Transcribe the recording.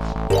Oh.